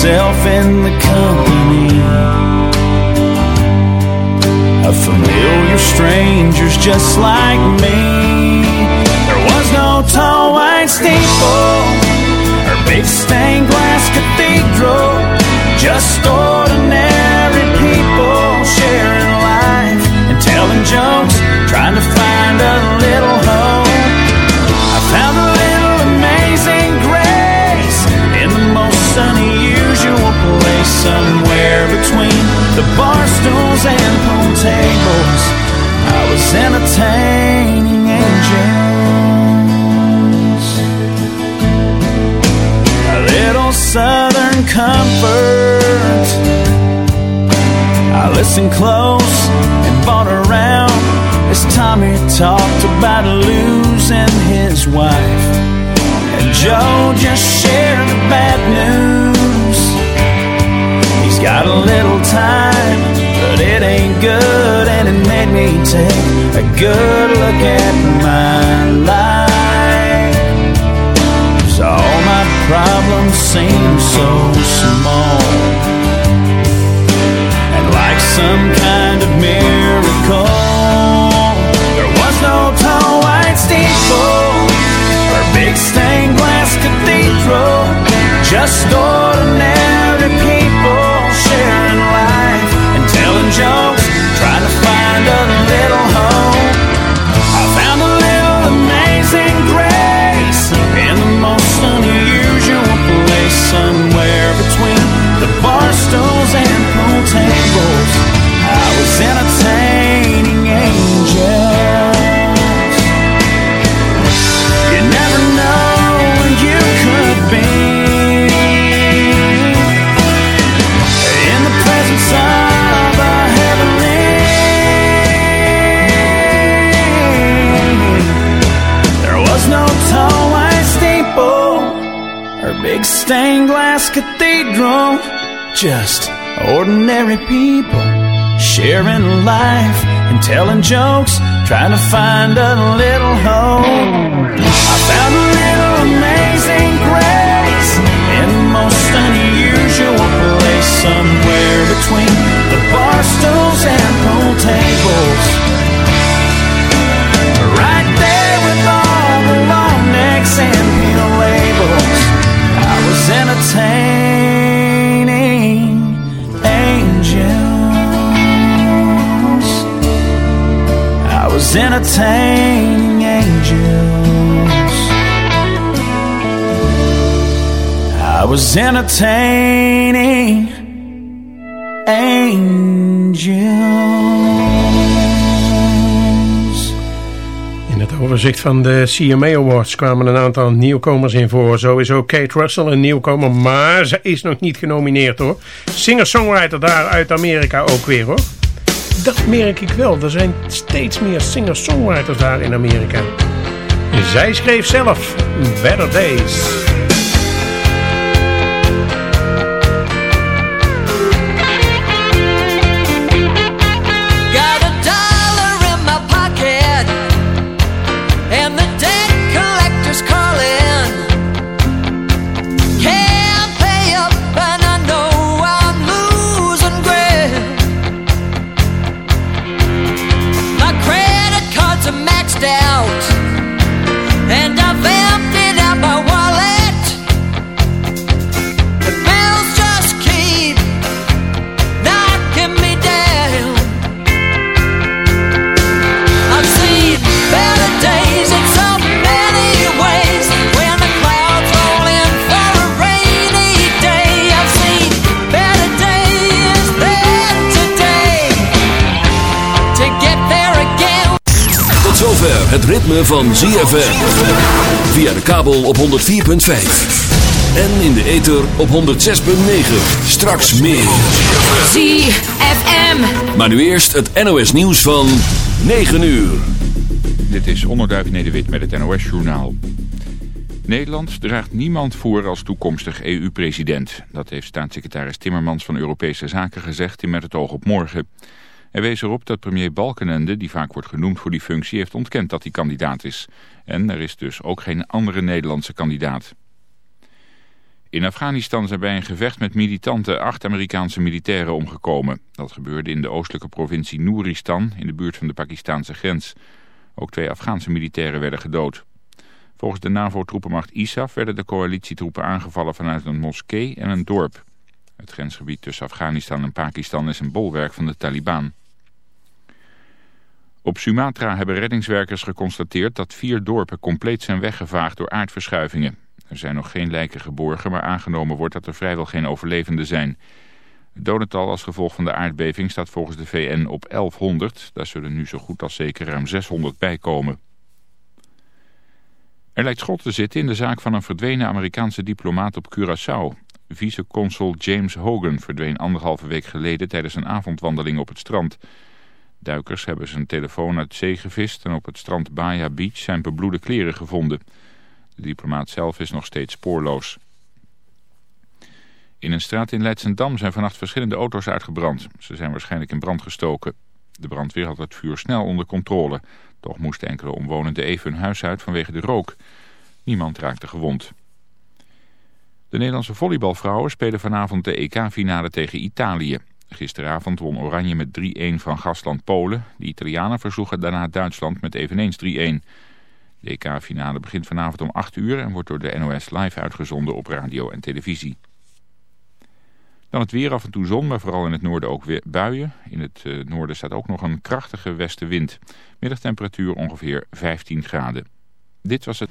myself in the company of familiar strangers just like me. There was no tall white steeple or big somewhere between the bar stools and pool tables. I was entertaining angels. A little southern comfort. I listened close and bought around as Tommy talked about losing his wife. And Joe just shared the bad news. Got a little time, but it ain't good, and it made me take a good look at my life. 'Cause all my problems seem so small and like some kind of miracle. There was no tall white steeple or big stained glass cathedral, just ordinary people find just ordinary people sharing life and telling jokes, trying to find a little hope. I found a little amazing grace in the most unusual place, somewhere between the bar stools and pool tables. Entertaining angels. I was entertaining angels. In het overzicht van de CMA Awards kwamen een aantal nieuwkomers in voor. Sowieso Kate Russell, een nieuwkomer, maar ze is nog niet genomineerd hoor. Singer-songwriter daar uit Amerika ook weer hoor. Dat merk ik wel, er zijn steeds meer singer-songwriters daar in Amerika. Zij schreef zelf Better Days. Ritme van ZFM. Via de kabel op 104.5. En in de ether op 106.9. Straks meer. ZFM. Maar nu eerst het NOS nieuws van 9 uur. Dit is Onderduif Nederwit met het NOS-journaal. Nederland draagt niemand voor als toekomstig EU-president. Dat heeft staatssecretaris Timmermans van Europese Zaken gezegd in Met het oog op morgen. Hij wees erop dat premier Balkenende, die vaak wordt genoemd voor die functie, heeft ontkend dat hij kandidaat is. En er is dus ook geen andere Nederlandse kandidaat. In Afghanistan zijn bij een gevecht met militanten acht Amerikaanse militairen omgekomen. Dat gebeurde in de oostelijke provincie Nooristan in de buurt van de Pakistanse grens. Ook twee Afghaanse militairen werden gedood. Volgens de NAVO-troepenmacht ISAF werden de coalitietroepen aangevallen vanuit een moskee en een dorp. Het grensgebied tussen Afghanistan en Pakistan is een bolwerk van de Taliban. Op Sumatra hebben reddingswerkers geconstateerd dat vier dorpen compleet zijn weggevaagd door aardverschuivingen. Er zijn nog geen lijken geborgen, maar aangenomen wordt dat er vrijwel geen overlevenden zijn. Het dodental als gevolg van de aardbeving staat volgens de VN op 1100. Daar zullen nu zo goed als zeker ruim 600 bij komen. Er lijkt schot te zitten in de zaak van een verdwenen Amerikaanse diplomaat op Curaçao. Vice-consul James Hogan verdween anderhalve week geleden tijdens een avondwandeling op het strand. Duikers hebben zijn telefoon uit zee gevist en op het strand Baia Beach zijn bebloede kleren gevonden. De diplomaat zelf is nog steeds spoorloos. In een straat in Leidsendam zijn vannacht verschillende auto's uitgebrand. Ze zijn waarschijnlijk in brand gestoken. De brandweer had het vuur snel onder controle. Toch moesten enkele omwonenden even hun huis uit vanwege de rook. Niemand raakte gewond. De Nederlandse volleybalvrouwen spelen vanavond de EK-finale tegen Italië. Gisteravond won Oranje met 3-1 van gastland Polen. De Italianen versloegen daarna Duitsland met eveneens 3-1. De EK-finale begint vanavond om 8 uur en wordt door de NOS live uitgezonden op radio en televisie. Dan het weer af en toe zon, maar vooral in het noorden ook weer buien. In het uh, noorden staat ook nog een krachtige westenwind. Middagtemperatuur ongeveer 15 graden. Dit was het...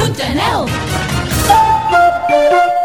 Sportpodcast.nl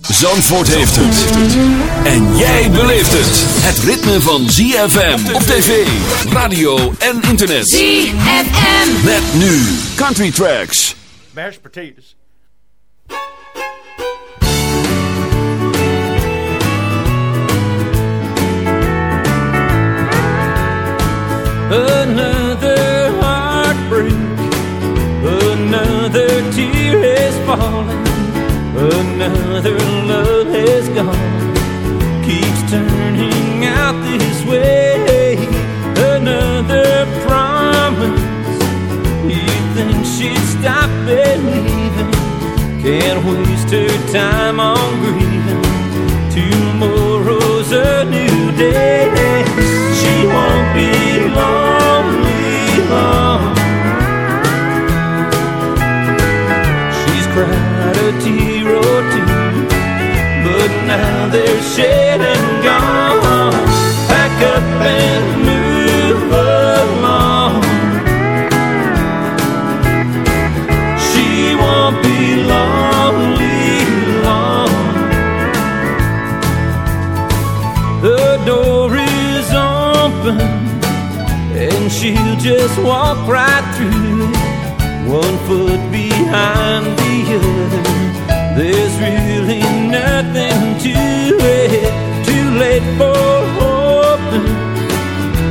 Zandvoort heeft het. En jij beleeft het. Het ritme van ZFM op tv, radio en internet. ZFM. Met nu Country Tracks. Mashed potatoes. Another fallen, another love has gone. Keeps turning out this way, another promise. You think she'd stop believing? Can't waste her time on grieving. Tomorrow's a new day. But now they're shed and gone. Pack up and move along. She won't be lonely long. The door is open and she'll just walk right through it, one foot behind the other. Late for hoping,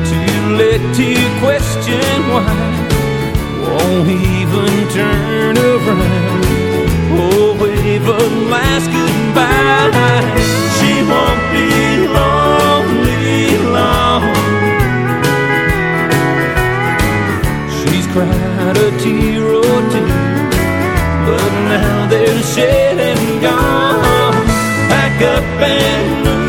too late to question why. Won't even turn around. Oh, wave a last goodbye. She won't be lonely long. She's cried a tear or two, but now they're shed and gone. Pack up and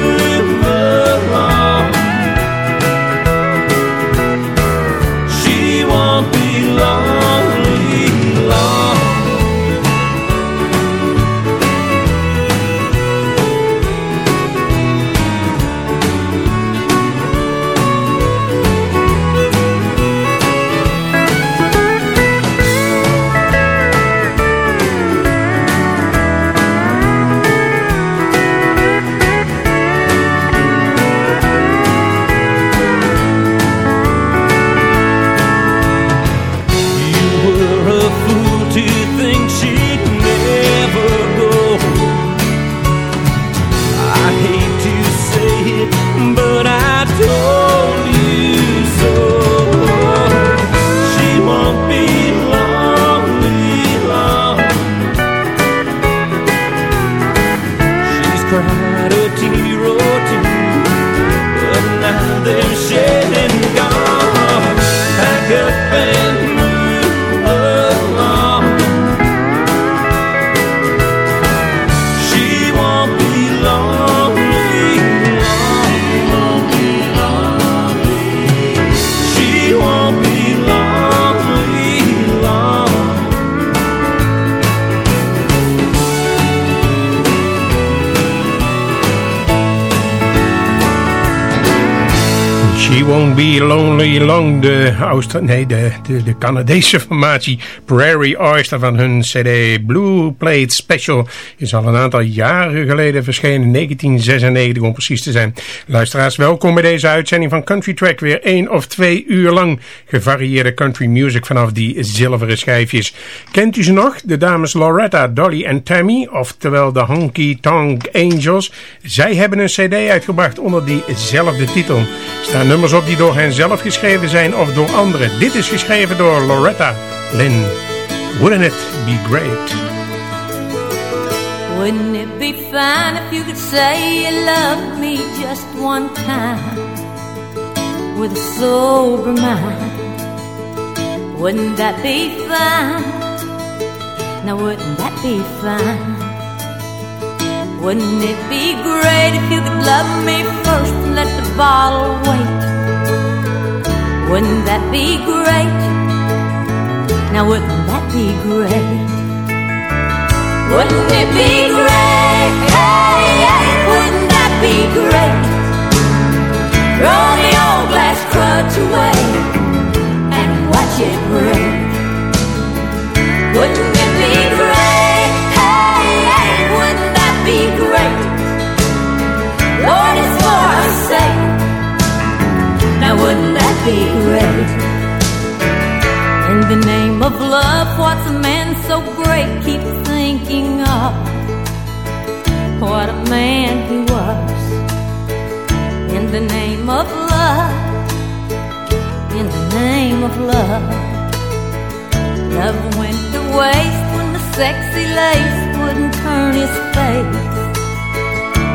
Be Lonely Long, de, nee, de, de, de Canadese formatie Prairie Oyster van hun cd Blue Plate Special is al een aantal jaren geleden verschenen, 1996 om precies te zijn. Luisteraars, welkom bij deze uitzending van Country Track, weer één of twee uur lang gevarieerde country music vanaf die zilveren schijfjes. Kent u ze nog? De dames Loretta, Dolly en Tammy, oftewel de Honky Tonk Angels. Zij hebben een cd uitgebracht onder diezelfde titel. Staan nummers op die door hen zelf geschreven zijn of door anderen. Dit is geschreven door Loretta Lynn. Wouldn't it be great? Wouldn't it be fine if you could say you loved me just one time with a sober mind? Wouldn't that be fine? Now wouldn't that be fine? Wouldn't it be great if you could love me first and let the bottle wait? Wouldn't that be great? Now wouldn't that be great? Wouldn't it be great? Hey, hey, wouldn't that be great? Throw the old glass crutch away love. Love went to waste when the sexy lace wouldn't turn his face.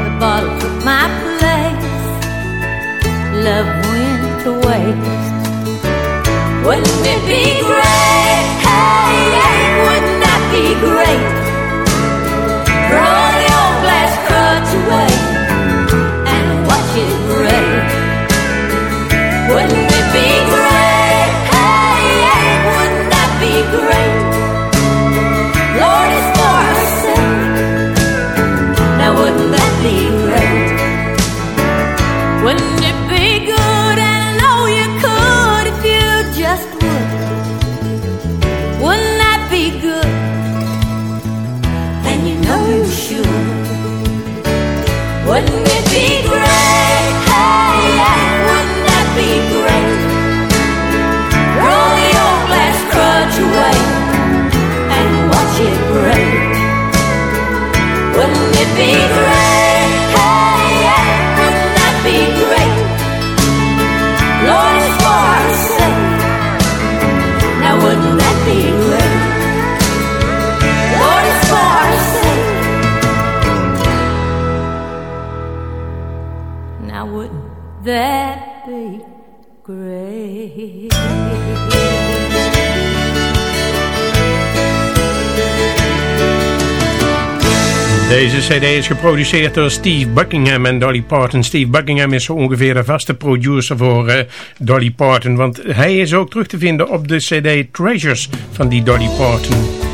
The bottle took my place. Love went to waste. Wouldn't it be great? Now wouldn't that be great? Deze cd is geproduceerd door Steve Buckingham en Dolly Parton. Steve Buckingham is zo ongeveer de vaste producer voor uh, Dolly Parton. Want hij is ook terug te vinden op de cd Treasures van die Dolly Parton.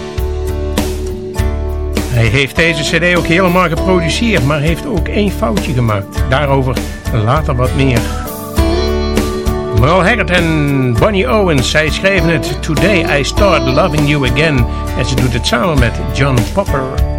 Hij heeft deze cd ook helemaal geproduceerd, maar heeft ook één foutje gemaakt. Daarover later wat meer. Merle Haggard en Bonnie Owens, zij schreven het Today I Start Loving You Again. En ze doet het samen met John Popper.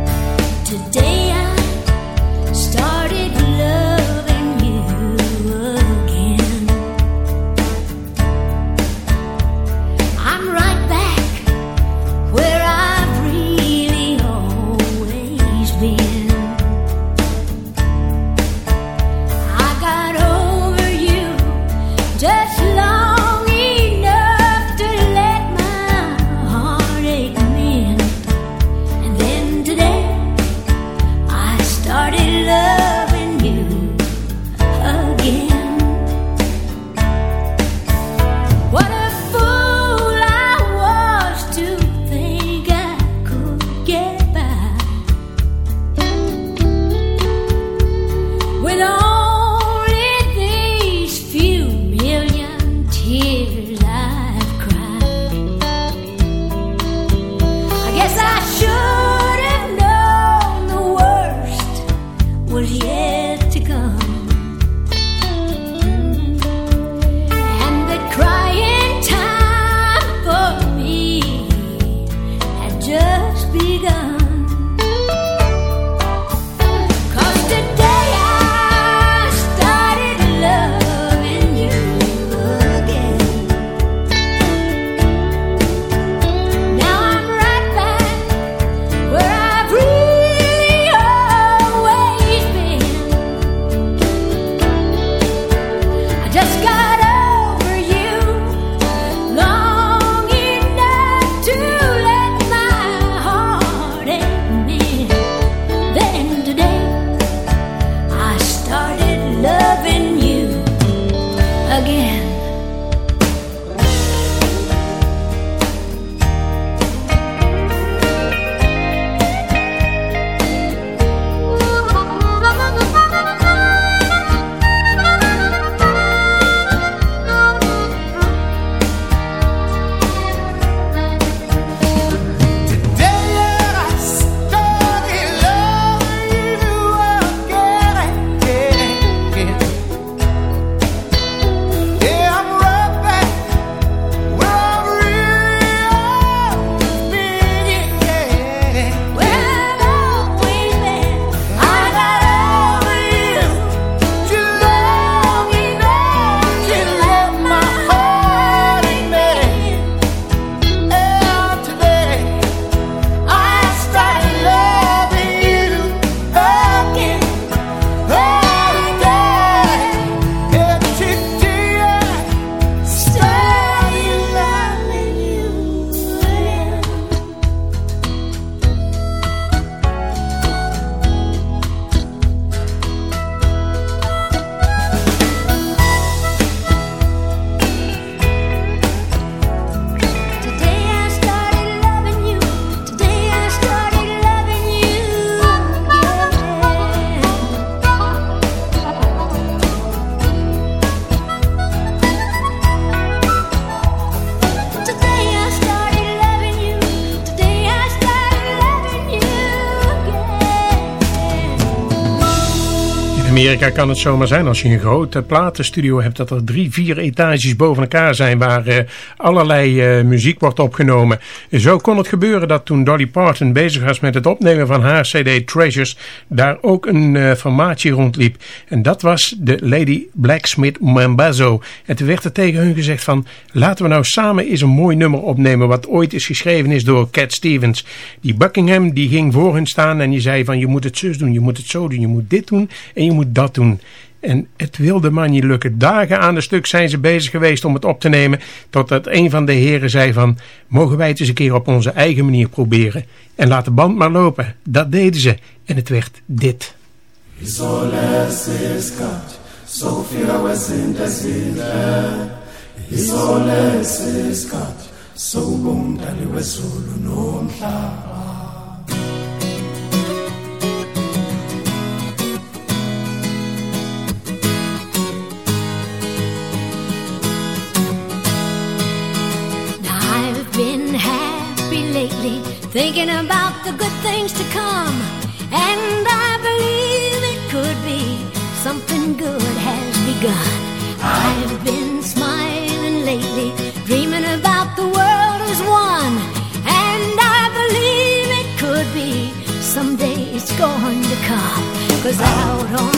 Amerika kan het zomaar zijn als je een grote platenstudio hebt dat er drie, vier etages boven elkaar zijn waar eh, allerlei eh, muziek wordt opgenomen. Zo kon het gebeuren dat toen Dolly Parton bezig was met het opnemen van haar CD Treasures, daar ook een eh, formatie rondliep. En dat was de Lady Blacksmith Mambazo. En toen werd er tegen hun gezegd van laten we nou samen eens een mooi nummer opnemen wat ooit is geschreven is door Cat Stevens. Die Buckingham die ging voor hun staan en die zei van je moet het zus doen, je moet het zo doen, je moet dit doen en je moet dat en het wilde maar niet lukken. Dagen aan de stuk zijn ze bezig geweest om het op te nemen. Totdat een van de heren zei van... Mogen wij het eens een keer op onze eigen manier proberen. En laat de band maar lopen. Dat deden ze. En het werd dit. Isole nomhlaba lately, thinking about the good things to come. And I believe it could be something good has begun. I've been smiling lately, dreaming about the world as one. And I believe it could be someday it's going to come. Cause out on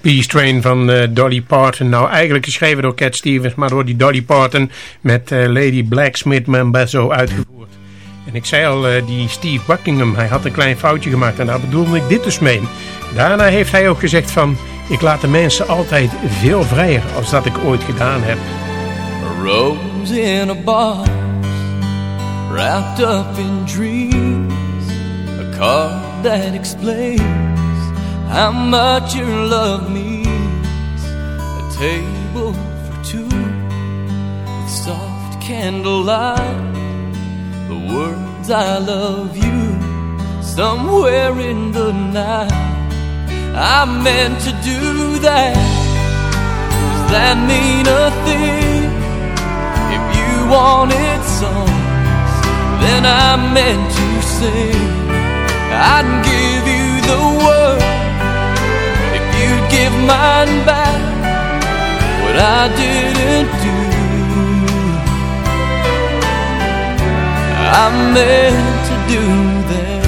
Peace Train van uh, Dolly Parton. Nou, eigenlijk geschreven door Cat Stevens, maar door die Dolly Parton met uh, Lady Blacksmith Mambazo uitgevoerd. En ik zei al, eh, die Steve Buckingham, hij had een klein foutje gemaakt en daar bedoelde ik dit dus mee. Daarna heeft hij ook gezegd van, ik laat de mensen altijd veel vrijer als dat ik ooit gedaan heb. A rose in a box, wrapped up in dreams, a card that explains how much your love means, a table for two, with soft candlelight. The words I love you somewhere in the night. I meant to do that. Does that mean a thing? If you wanted songs, then I meant to sing. I'd give you the world if you'd give mine back what I didn't do. I meant to do that.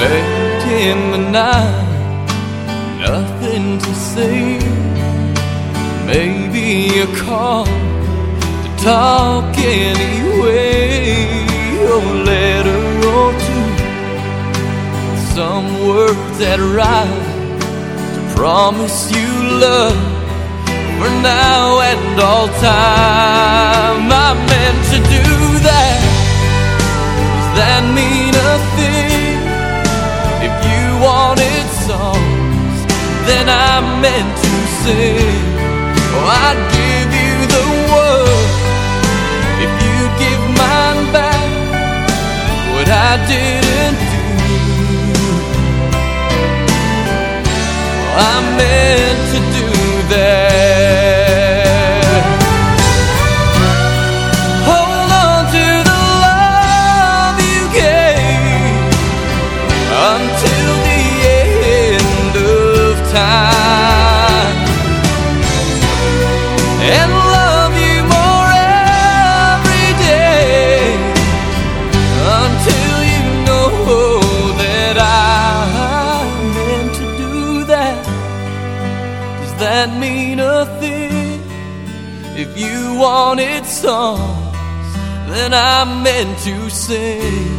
late in the night, nothing to say. Maybe a call to talk anyway, a letter or. Some words that rhyme to promise you love for now and all time. I meant to do that. Does that mean a thing? If you wanted songs, then I meant to sing. Oh, I'd give you the world if you'd give mine back what I didn't I meant to do that. Songs, then I meant to sing.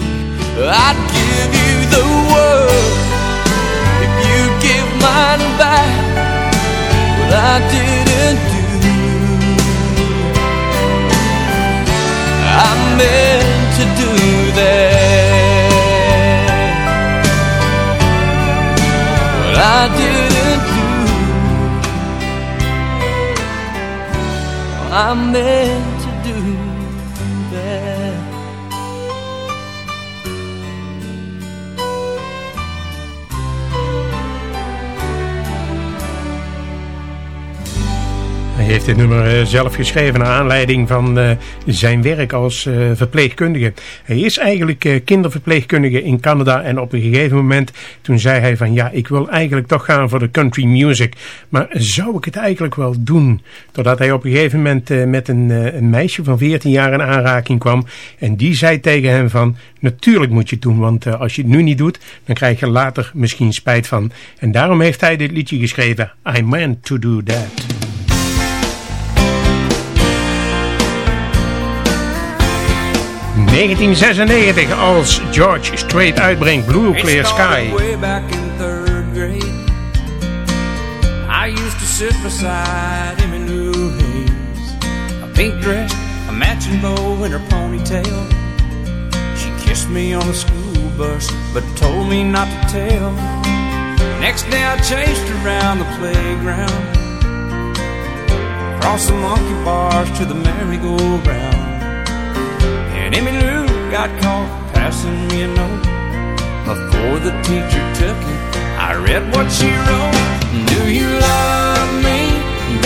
I'd give you the world if you give mine back what I didn't do. I meant to do that. What I didn't do. I meant heeft dit nummer eh, zelf geschreven naar aanleiding van eh, zijn werk als eh, verpleegkundige. Hij is eigenlijk kinderverpleegkundige in Canada en op een gegeven moment toen zei hij van ja, ik wil eigenlijk toch gaan voor de country music. Maar zou ik het eigenlijk wel doen? Totdat hij op een gegeven moment met een, meisje van 14 jaar in aanraking kwam en die zei tegen hem van natuurlijk moet je het doen, want als je het nu niet doet, dan krijg je later misschien spijt van. En daarom heeft hij dit liedje geschreven, I meant to do that. 1996 als George Strait uitbrengt Blue Clear Sky. Way back in third grade, I used to sit beside Emmy Lou Hayes, a pink dress, a matching bow in her ponytail. She kissed me on the school bus, but told me not to tell. Next day I chased around the playground, across the monkey bars to the merry-go-round. And Emmy Lou got caught passing me a note. Before the teacher took it, I read what she wrote. Do you love me?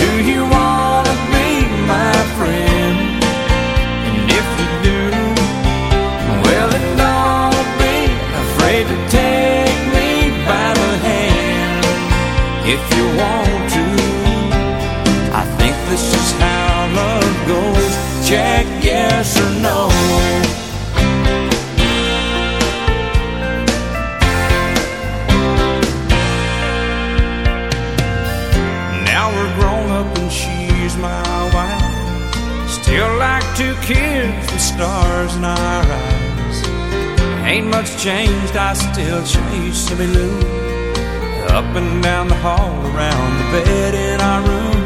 Do you want to be my friend? And if you do, well, then don't be afraid to take me by the hand. If you want kids with stars in our eyes. Ain't much changed, I still chase Emmy Lou. up and down the hall, around the bed in our room.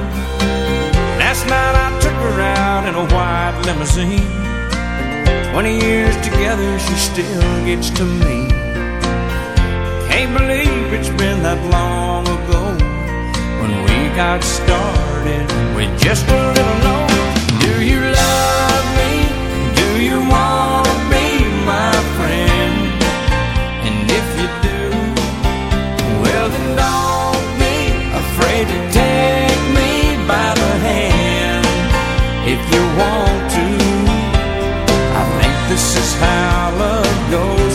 Last night I took her out in a white limousine. Twenty years together, she still gets to me. Can't believe it's been that long ago when we got started with just a little note. Do you love if you do, well then don't be afraid to take me by the hand. If you want to, I think this is how love goes.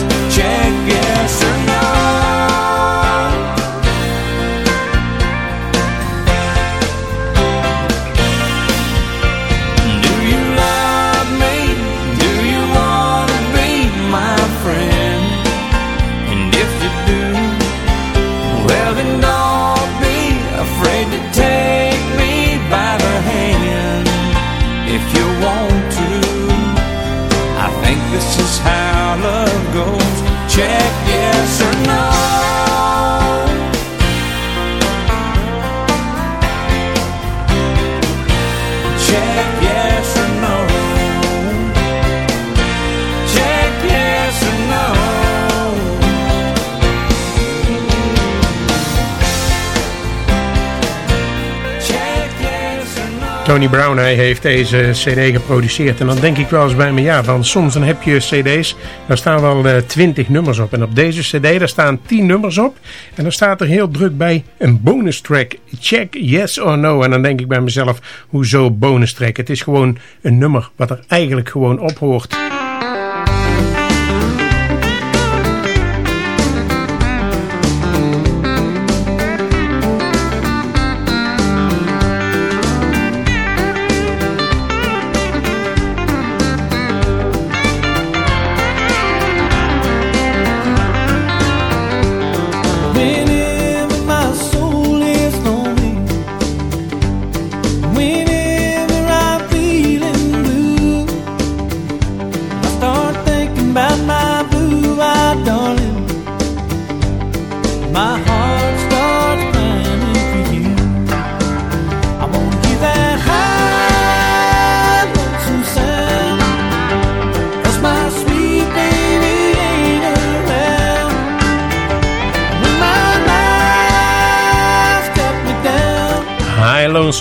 Tony Brown hij heeft deze cd geproduceerd. En dan denk ik wel eens bij me, ja, van soms dan heb je cd's, daar staan wel eh, twintig nummers op. En op deze cd, daar staan 10 nummers op. En dan staat er heel druk bij een bonus track. Check yes or no. En dan denk ik bij mezelf, hoezo bonus track? Het is gewoon een nummer wat er eigenlijk gewoon op hoort.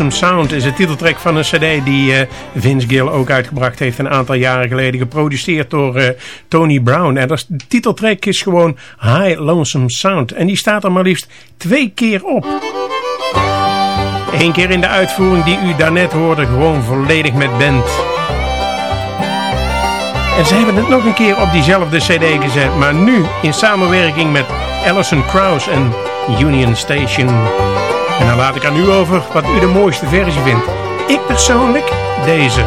Lonesome Sound is de titeltrack van een cd die eh, Vince Gill ook uitgebracht heeft een aantal jaren geleden. Geproduceerd door eh, Tony Brown. En dat de titeltrack is gewoon High Lonesome Sound. En die staat er maar liefst twee keer op. Eén keer in de uitvoering die u daarnet hoorde, gewoon volledig met band. En ze hebben het nog een keer op diezelfde cd gezet, maar nu in samenwerking met Alison Krauss en Union Station. Dan laat ik aan u over wat u de mooiste versie vindt. Ik persoonlijk deze.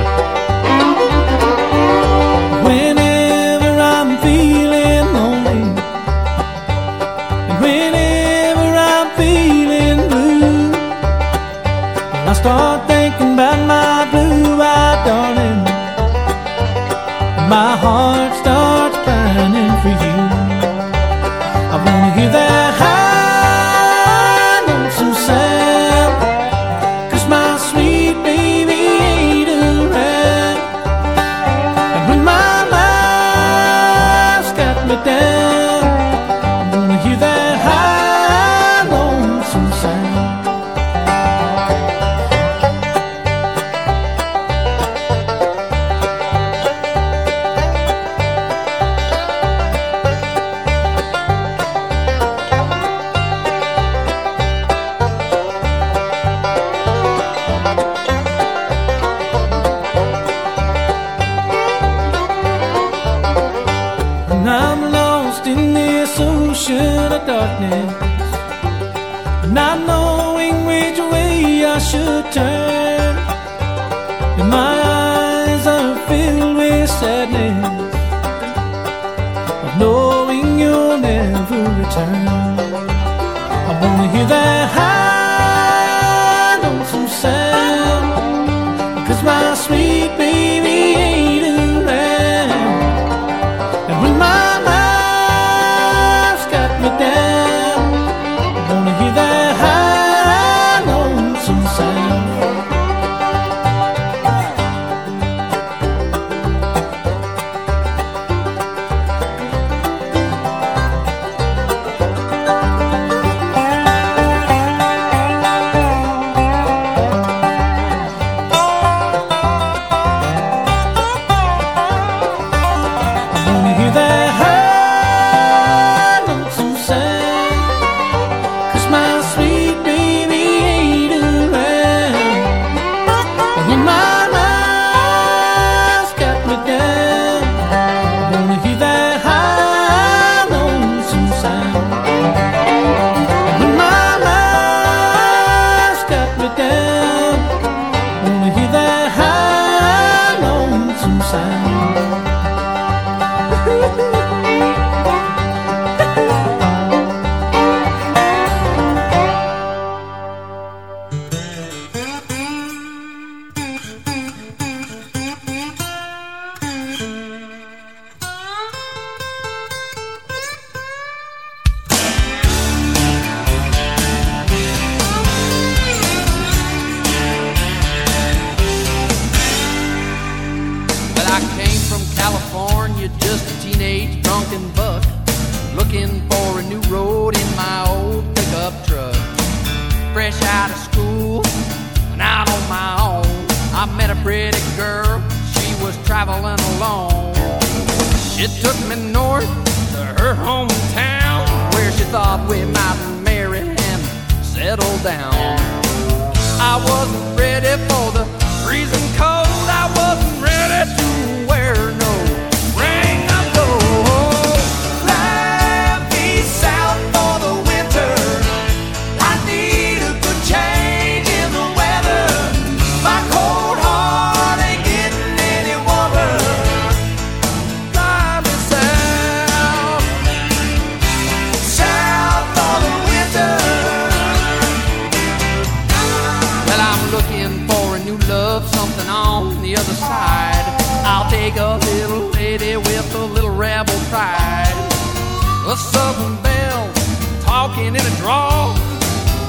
Talking in a draw,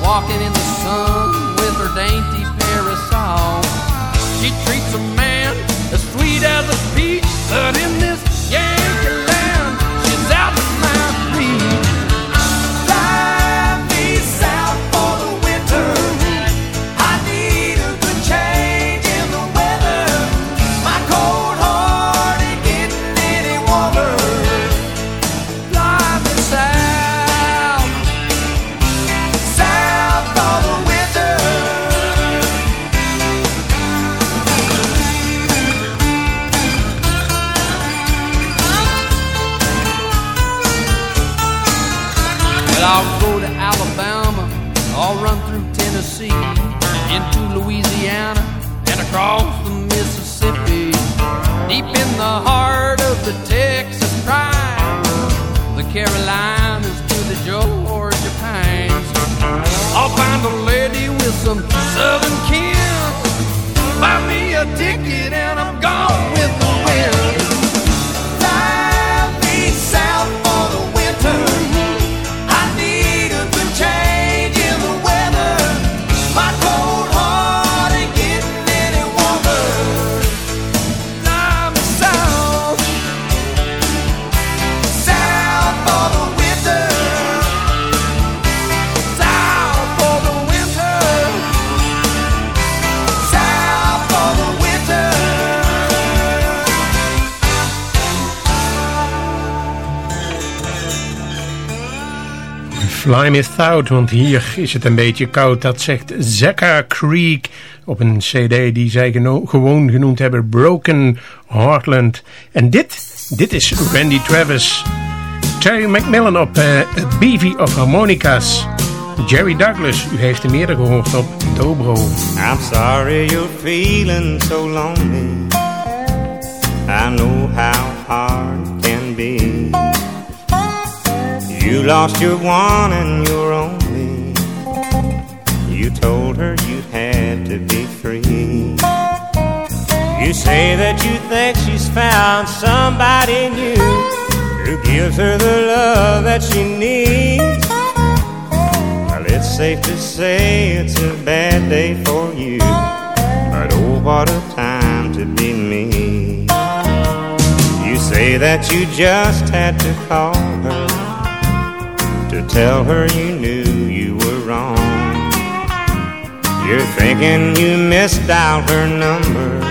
walking in the sun Fly Me South, want hier is het een beetje koud. Dat zegt Zekka Creek op een cd die zij gewoon genoemd hebben Broken Heartland. En dit, dit is Randy Travis. Terry McMillan op Beefy of Harmonicas. Jerry Douglas, u heeft hem eerder gehoord op Dobro. I'm sorry you're feeling so lonely. I know how hard You lost your one and your only. You told her you had to be free. You say that you think she's found somebody new who gives her the love that she needs. Well, it's safe to say it's a bad day for you. But oh, what a time to be me. You say that you just had to call her to tell her you knew you were wrong. You're thinking you missed out her number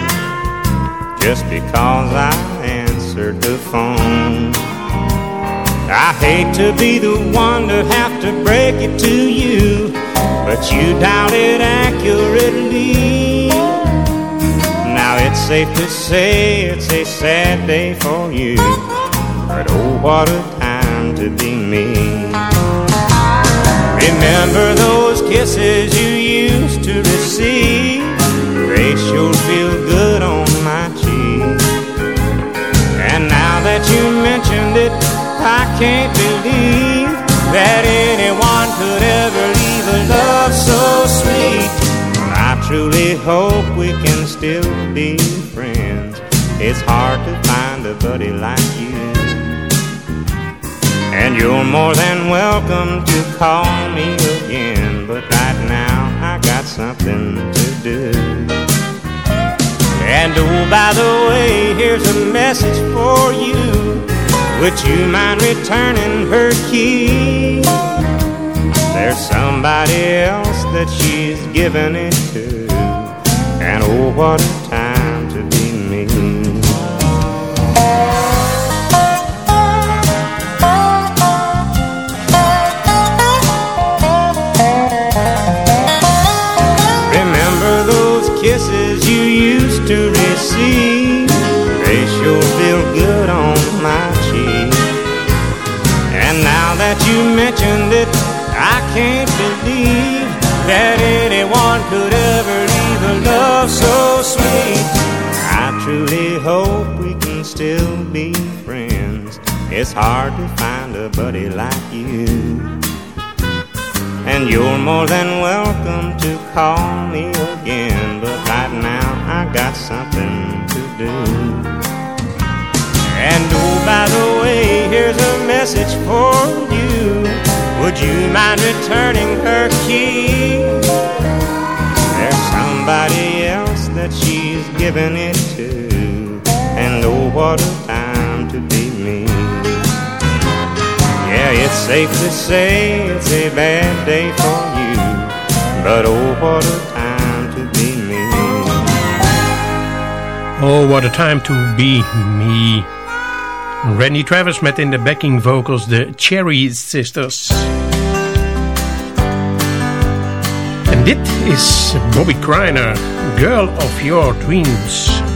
just because I answered the phone. I hate to be the one to have to break it to you, but you it accurately. Now it's safe to say it's a sad day for you, but oh, what a to be me. Remember those kisses you used to receive? Sure feel good on my cheek. And now that you mentioned it, I can't believe that anyone could ever leave a love so sweet. I truly hope we can still be friends. It's hard to find a buddy like you. And you're more than welcome to call me again. But right now, I got something to do. And oh, by the way, here's a message for you. Would you mind returning her key? There's somebody else that she's given it to. And oh, what a can't believe that anyone could ever leave a love so sweet. I truly hope we can still be friends. It's hard to find a buddy like you. And you're more than welcome to call me again. But right now I got something to do. And oh, by the way, here's a message for. Would you mind returning her key? There's somebody else that she's given it to. And oh, what a time to be me. Yeah, it's safe to say it's a bad day for you. But oh, what a time to be me. Oh, what a time to be me. Randy Travis met in de backing vocals de Cherry Sisters. Is Bobbie Cryner, Girl of Your Dreams.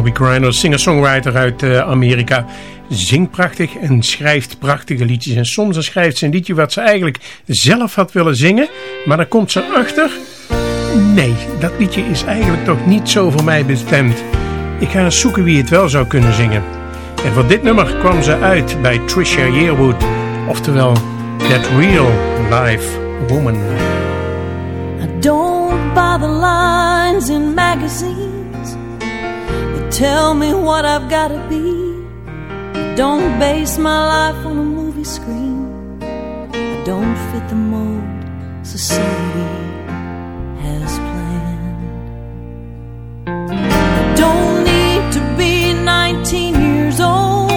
Bobby Griner, singer-songwriter uit eh, Amerika. Zingt prachtig en schrijft prachtige liedjes. En soms schrijft ze een liedje wat ze eigenlijk zelf had willen zingen. Maar dan komt ze achter. Nee, dat liedje is eigenlijk toch niet zo voor mij bestemd. Ik ga eens zoeken wie het wel zou kunnen zingen. En voor dit nummer kwam ze uit bij Trisha Yearwood. Oftewel, That Real Life Woman. Don't buy the lines in magazines tell me what I've got to be. Don't base my life on a movie screen. I don't fit the mold society has planned. I don't need to be 19 years old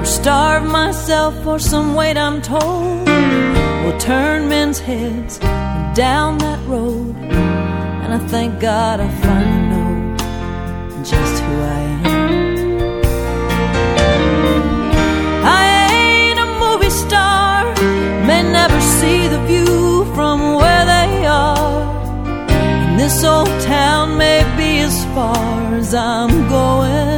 or starve myself for some weight I'm told will turn men's heads down that road. And I thank God I finally just who I am. I ain't a movie star, may never see the view from where they are. This old town may be as far as I'm going.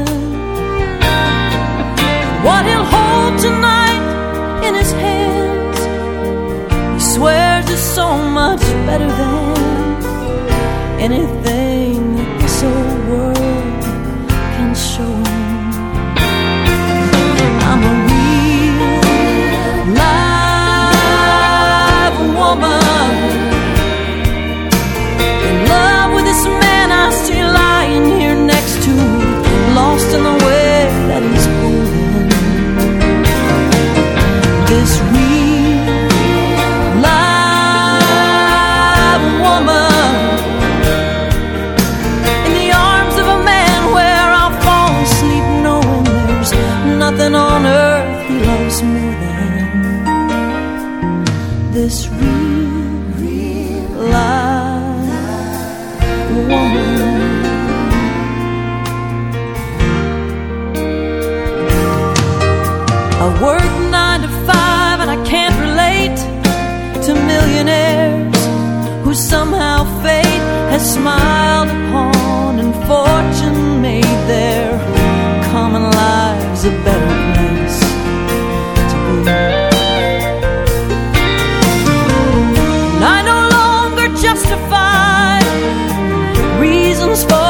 smiled upon, and fortune made their common lives a better place to be. And I no longer justify reasons for.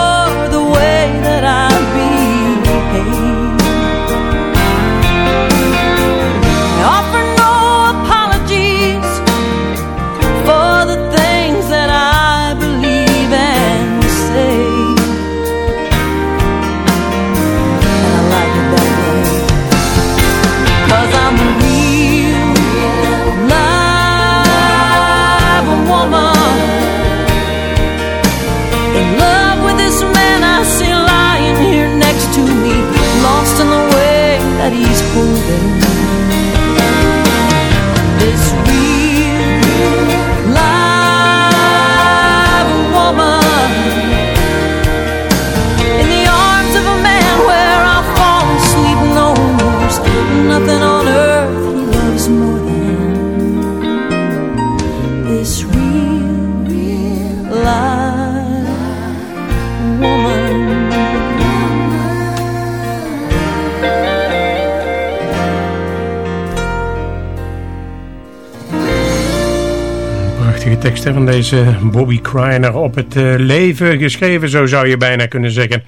van deze Bobby Kreiner op het eh, leven geschreven, zo zou je bijna kunnen zeggen.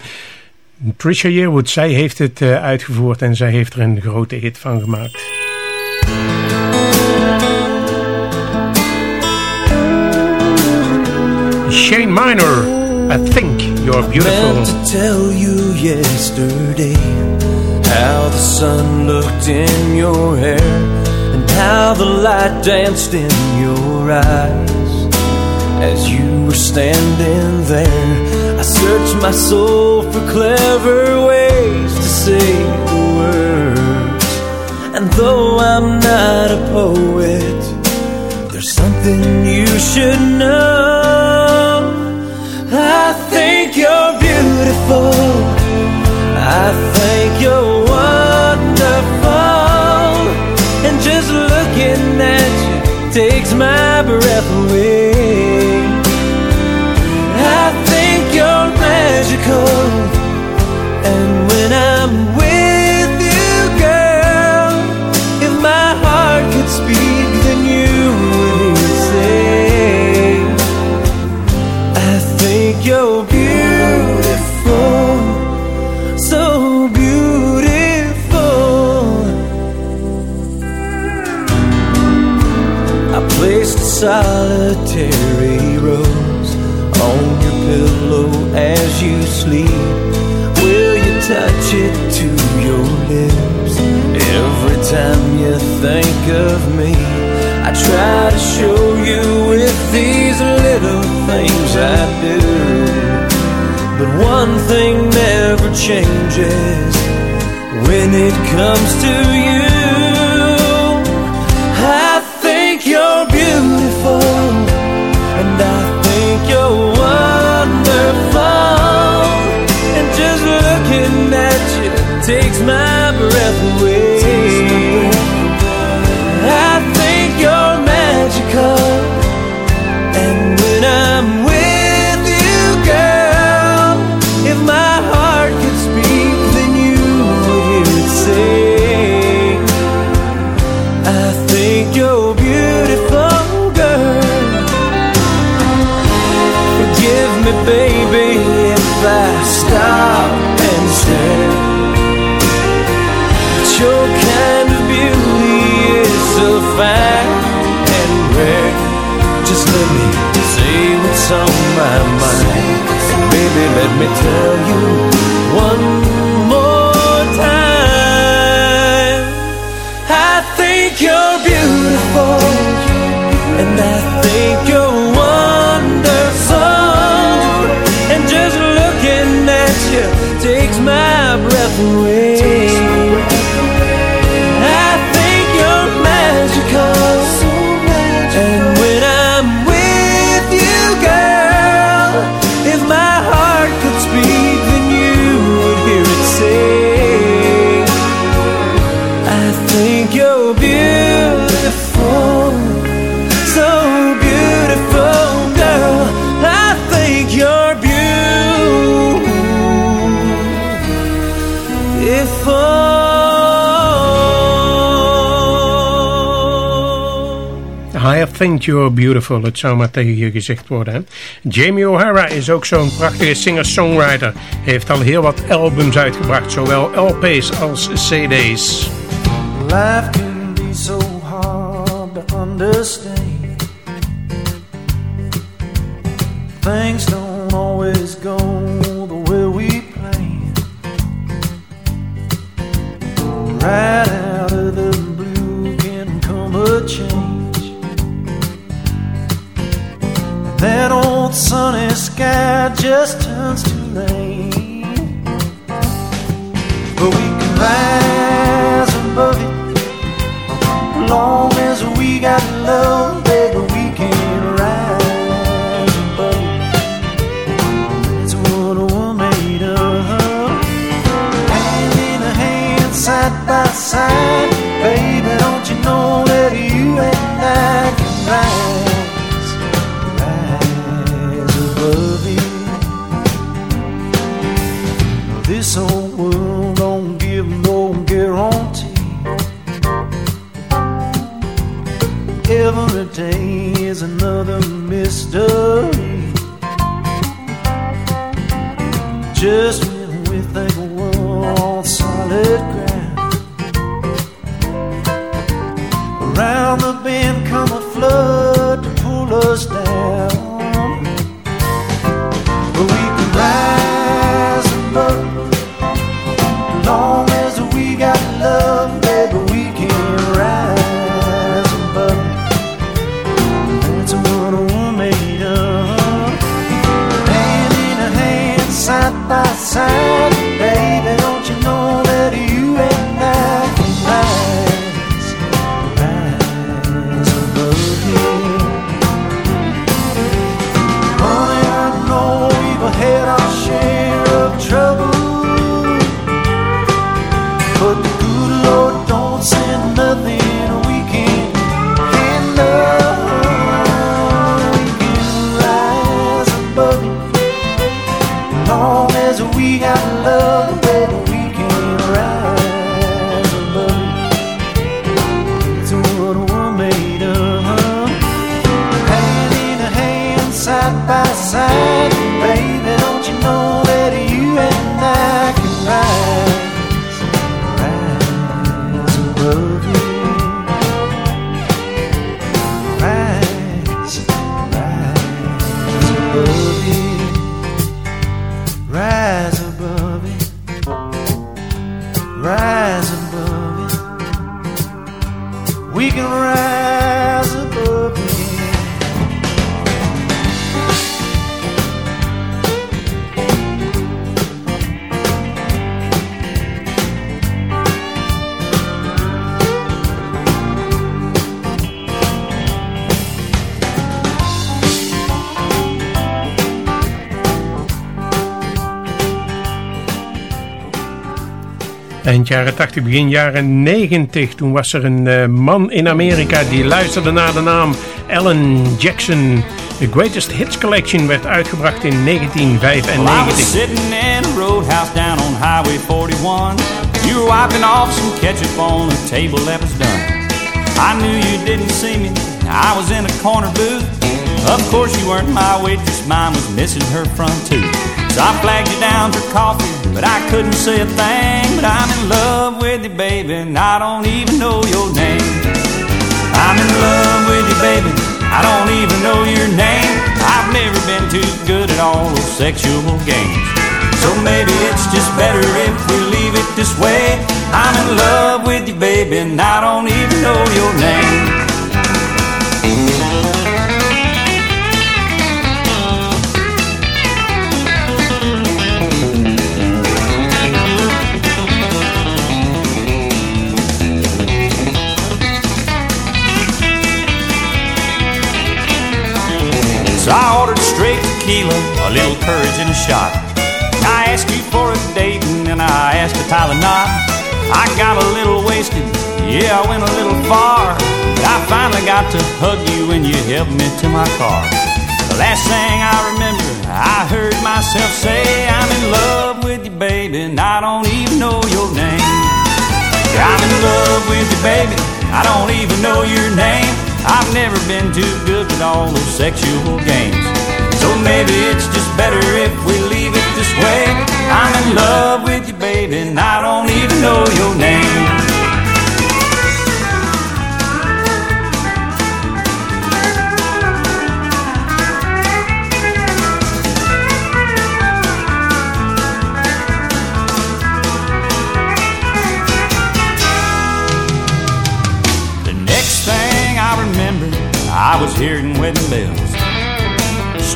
Trisha Yearwood, zij heeft het eh, uitgevoerd en zij heeft er een grote hit van gemaakt. Shane Minor, I Think You're Beautiful. I to tell you yesterday How the sun looked in your hair And how the light danced in your eyes as you were standing there. I searched my soul for clever ways to say the words. And though I'm not a poet, there's something you should know. I think you're beautiful. I think you're wonderful. And just looking at you takes my breath away. Think you're beautiful, het zou maar tegen je gezegd worden. Jamie O'Hara is ook zo'n prachtige singer-songwriter. Heeft al heel wat albums uitgebracht, zowel LP's als CD's. Life can be so hard to understand. Things don't always go the way we plan. That old sunny sky just turns to rain. But we can rise above it long as we got love, baby, we can rise above it. It's what we're made of. Hand in hand, side by side, This old world don't give no guarantee. Every day is another mystery. Just it. Eind jaren 80, begin jaren 90. Toen was er een eh, man in Amerika die luisterde naar de naam Alan Jackson. The Greatest Hits Collection werd uitgebracht in Well, I was 1995. sitting in a roadhouse down on Highway 41. You were wiping off some ketchup on a table that was done. I knew you didn't see me. I was in a corner booth. Of course you weren't my waitress, mine was missing her front tooth. So I flagged you down for coffee, but I couldn't say a thing. But I'm in love with you, baby, and I don't even know your name. I'm in love with you, baby. I don't even know your name. I've never been too good at all those sexual games. So maybe it's just better if we leave it this way. I'm in love with you, baby, and I don't even know your name. Tequila, a little courage and a shot. I asked you for a date and then I asked to tie the knot. I got a little wasted, yeah, I went a little far. I finally got to hug you and you helped me to my car. The last thing I remember, I heard myself say, I'm in love with you, baby, and I don't even know your name. I'm in love with you, baby, I don't even know your name. I've never been too good with all those sexual games. So maybe it's just better if we leave it this way. I'm in love with you, baby, and I don't even know your name. The next thing I remember, I was hearing wedding bells.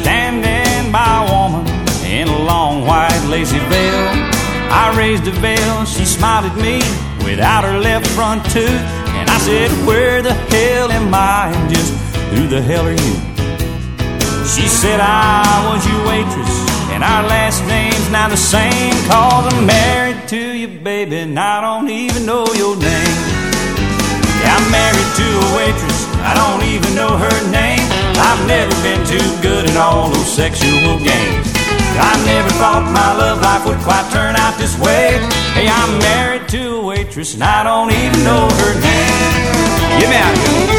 Standing by a woman in a long white lacy veil. I raised a veil, she smiled at me without her left front tooth. And I said, Where the hell am I? And just who the hell are you? She said, I was your waitress, and our last name's now the same. Cause I'm married to you, baby, and I don't even know your name. Yeah, I'm married to a waitress, I don't even know her name. I've never been too good at all those sexual games. I never thought my love life would quite turn out this way. Hey, I'm married to a waitress, and I don't even know her name. Give me out.